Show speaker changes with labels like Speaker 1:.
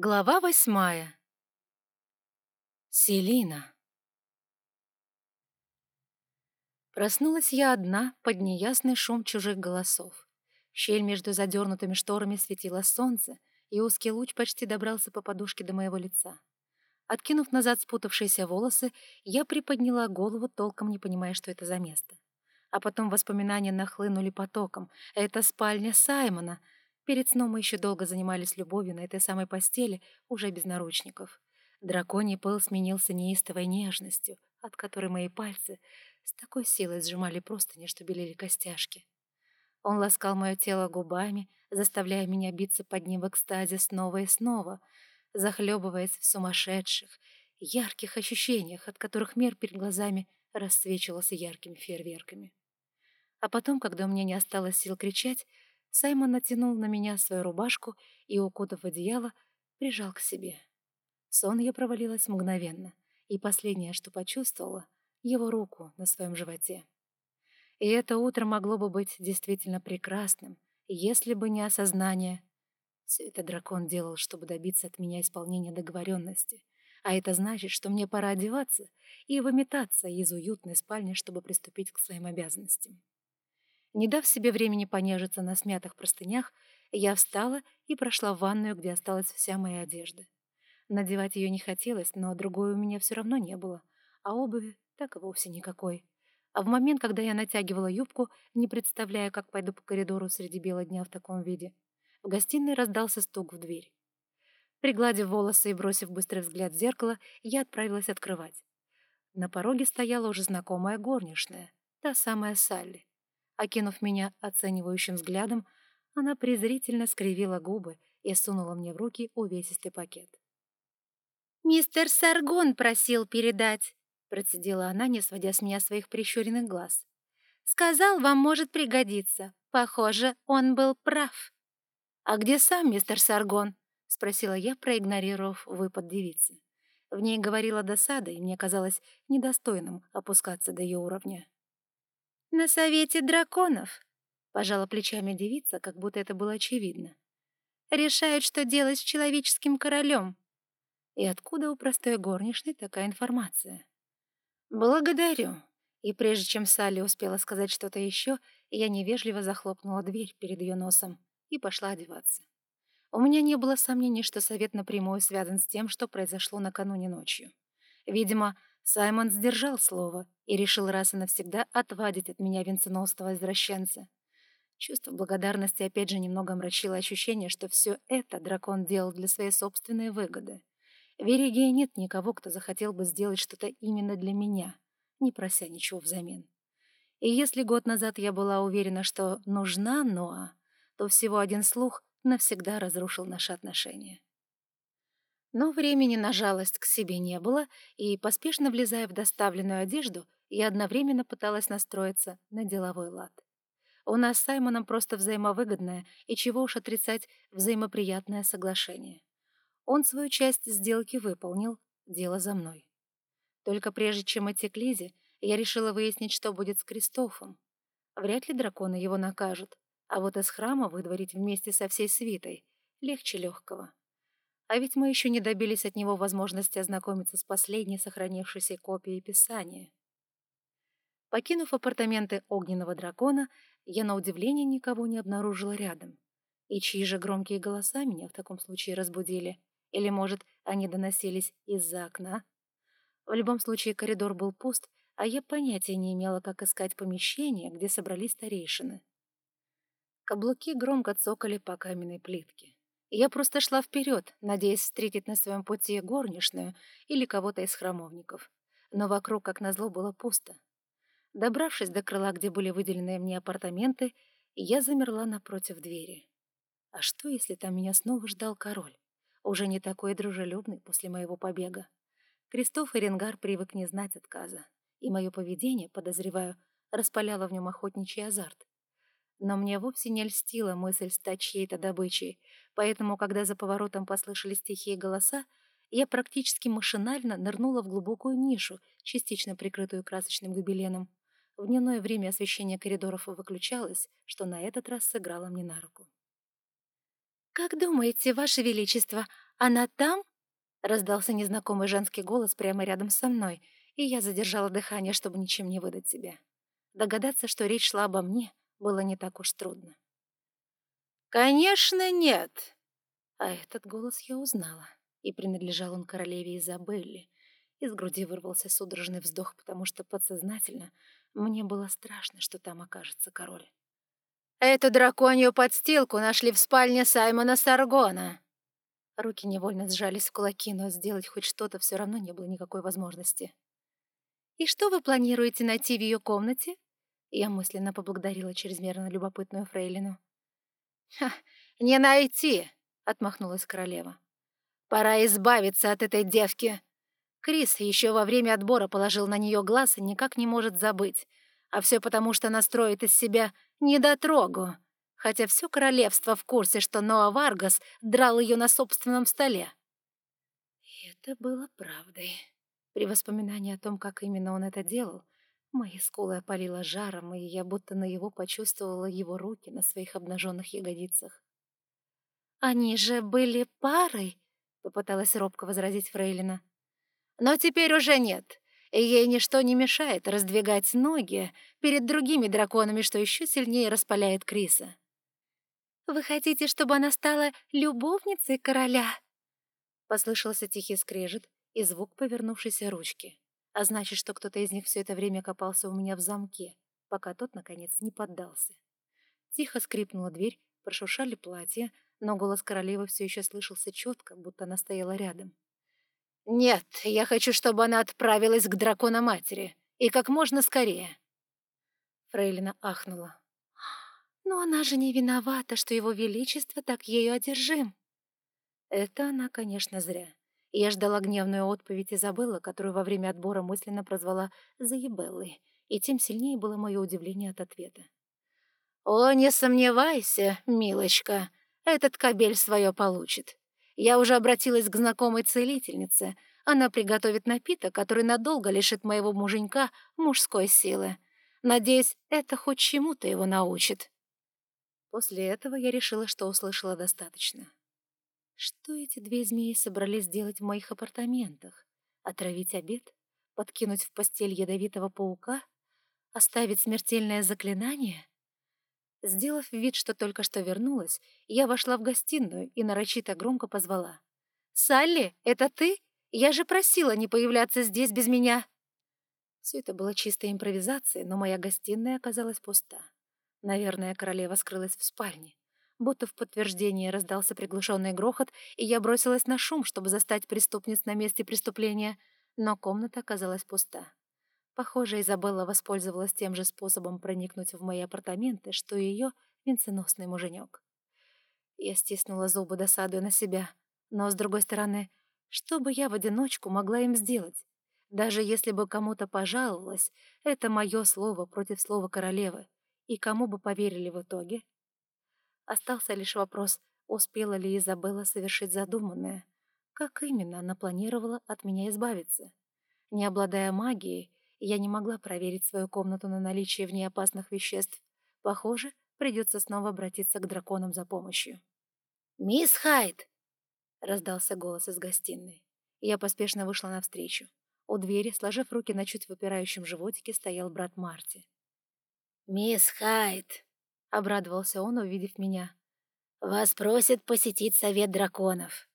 Speaker 1: Глава восьмая. Селина. Проснулась я одна под неясный шум чужих голосов. Щель между задернутыми шторами светило солнце, и узкий луч почти добрался по подушке до моего лица. Откинув назад спутавшиеся волосы, я приподняла голову, толком не понимая, что это за место. А потом воспоминания нахлынули потоком. Это спальня Саймона — Перед сном мы еще долго занимались любовью на этой самой постели, уже без наручников. Драконий пыл сменился неистовой нежностью, от которой мои пальцы с такой силой сжимали простыни, что белели костяшки. Он ласкал мое тело губами, заставляя меня биться под ним в экстазе снова и снова, захлебываясь в сумасшедших, ярких ощущениях, от которых мир перед глазами расцвечивался яркими фейерверками. А потом, когда у меня не осталось сил кричать, Саймон натянул на меня свою рубашку и, укутав одеяло, прижал к себе. Сон я провалилась мгновенно, и последнее, что почувствовала, его руку на своем животе. И это утро могло бы быть действительно прекрасным, если бы не осознание. Все это дракон делал, чтобы добиться от меня исполнения договоренности. А это значит, что мне пора одеваться и выметаться из уютной спальни, чтобы приступить к своим обязанностям. Не дав себе времени понежиться на смятых простынях, я встала и прошла в ванную, где осталась вся моя одежда. Надевать ее не хотелось, но другой у меня все равно не было, а обуви так и вовсе никакой. А в момент, когда я натягивала юбку, не представляя, как пойду по коридору среди бела дня в таком виде, в гостиной раздался стук в дверь. Пригладив волосы и бросив быстрый взгляд в зеркало, я отправилась открывать. На пороге стояла уже знакомая горничная, та самая Салли. Окинув меня оценивающим взглядом, она презрительно скривила губы и сунула мне в руки увесистый пакет. «Мистер Саргон просил передать», — процедила она, не сводя с меня своих прищуренных глаз. «Сказал, вам может пригодиться. Похоже, он был прав». «А где сам мистер Саргон?» — спросила я, проигнорировав выпад девицы. В ней говорила досада, и мне казалось недостойным опускаться до ее уровня. «На совете драконов», — пожала плечами девица, как будто это было очевидно. «Решают, что делать с человеческим королем». И откуда у простой горничной такая информация? «Благодарю». И прежде чем Салли успела сказать что-то еще, я невежливо захлопнула дверь перед ее носом и пошла одеваться. У меня не было сомнений, что совет напрямую связан с тем, что произошло накануне ночью. Видимо, Саймон сдержал слово и решил раз и навсегда отвадить от меня венценосного извращенца. Чувство благодарности опять же немного омрачило ощущение, что все это дракон делал для своей собственной выгоды. В Веригее нет никого, кто захотел бы сделать что-то именно для меня, не прося ничего взамен. И если год назад я была уверена, что нужна Ноа, то всего один слух навсегда разрушил наши отношения. Но времени на жалость к себе не было, и, поспешно влезая в доставленную одежду, я одновременно пыталась настроиться на деловой лад. У нас с Саймоном просто взаимовыгодное и, чего уж отрицать, взаимоприятное соглашение. Он свою часть сделки выполнил, дело за мной. Только прежде чем идти к Лизе, я решила выяснить, что будет с Кристофом. Вряд ли драконы его накажут, а вот из храма выдворить вместе со всей свитой легче легкого. А ведь мы еще не добились от него возможности ознакомиться с последней сохранившейся копией Писания. Покинув апартаменты огненного дракона, я на удивление никого не обнаружила рядом. И чьи же громкие голоса меня в таком случае разбудили? Или, может, они доносились из-за окна? В любом случае коридор был пуст, а я понятия не имела, как искать помещение, где собрались старейшины. Каблуки громко цокали по каменной плитке. Я просто шла вперед, надеясь встретить на своем пути горничную или кого-то из храмовников. Но вокруг, как назло, было пусто. Добравшись до крыла, где были выделены мне апартаменты, я замерла напротив двери. А что, если там меня снова ждал король? Уже не такой дружелюбный после моего побега. Кристоф и Ренгар привык не знать отказа, и мое поведение, подозреваю, распаляло в нем охотничий азарт. Но мне вовсе не льстила мысль стать чьей-то добычей, поэтому, когда за поворотом послышались тихие голоса, я практически машинально нырнула в глубокую нишу, частично прикрытую красочным гобеленом. В дневное время освещение коридоров выключалось, что на этот раз сыграло мне на руку. «Как думаете, Ваше Величество, Она там?» — раздался незнакомый женский голос прямо рядом со мной, и я задержала дыхание, чтобы ничем не выдать себя. Догадаться, что речь шла обо мне, было не так уж трудно. «Конечно, нет!» А этот голос я узнала, и принадлежал он королеве Изабелле. Из груди вырвался судорожный вздох, потому что подсознательно мне было страшно, что там окажется король. «Эту драконью подстилку нашли в спальне Саймона Саргона!» Руки невольно сжались в кулаки, но сделать хоть что-то все равно не было никакой возможности. «И что вы планируете найти в ее комнате?» Я мысленно поблагодарила чрезмерно любопытную фрейлину. «Ха, не найти!» — отмахнулась королева. «Пора избавиться от этой девки!» Крис еще во время отбора положил на нее глаз и никак не может забыть. А все потому, что она строит из себя недотрогу. Хотя все королевство в курсе, что Ноа Варгас драл ее на собственном столе. И это было правдой. При воспоминании о том, как именно он это делал, Мои скулы опалило жаром, и я будто на его почувствовала его руки на своих обнаженных ягодицах. «Они же были парой!» — попыталась робко возразить Фрейлина. «Но теперь уже нет, и ей ничто не мешает раздвигать ноги перед другими драконами, что еще сильнее распаляет Криса». «Вы хотите, чтобы она стала любовницей короля?» Послышался тихий скрежет и звук повернувшейся ручки а значит, что кто-то из них все это время копался у меня в замке, пока тот, наконец, не поддался. Тихо скрипнула дверь, прошуршали платья, но голос королевы все еще слышался четко, будто она стояла рядом. «Нет, я хочу, чтобы она отправилась к дракона-матери, и как можно скорее». Фрейлина ахнула. «Но она же не виновата, что его величество так ею одержим». Это она, конечно, зря я ждала гневную отповедь Изабеллы, которую во время отбора мысленно прозвала «заебеллой», и тем сильнее было мое удивление от ответа. «О, не сомневайся, милочка, этот кабель свое получит. Я уже обратилась к знакомой целительнице. Она приготовит напиток, который надолго лишит моего муженька мужской силы. Надеюсь, это хоть чему-то его научит». После этого я решила, что услышала достаточно. Что эти две змеи собрались делать в моих апартаментах? Отравить обед? Подкинуть в постель ядовитого паука? Оставить смертельное заклинание? Сделав вид, что только что вернулась, я вошла в гостиную и нарочито громко позвала. «Салли, это ты? Я же просила не появляться здесь без меня!» Все это было чистой импровизацией, но моя гостиная оказалась пуста. Наверное, королева скрылась в спальне. Будто в подтверждение раздался приглушенный грохот, и я бросилась на шум, чтобы застать преступниц на месте преступления, но комната оказалась пуста. Похоже, Изабелла воспользовалась тем же способом проникнуть в мои апартаменты, что и ее венценосный муженек. Я стиснула зубы, досадуя на себя. Но, с другой стороны, что бы я в одиночку могла им сделать? Даже если бы кому-то пожаловалась, это мое слово против слова королевы. И кому бы поверили в итоге? Остался лишь вопрос, успела ли Изабелла совершить задуманное. Как именно она планировала от меня избавиться? Не обладая магией, я не могла проверить свою комнату на наличие в ней опасных веществ. Похоже, придется снова обратиться к драконам за помощью. «Мисс Хайд!» — раздался голос из гостиной. Я поспешно вышла навстречу. У двери, сложив руки на чуть выпирающем животике, стоял брат Марти. «Мисс Хайд!» — обрадовался он, увидев меня. «Вас просят посетить совет драконов».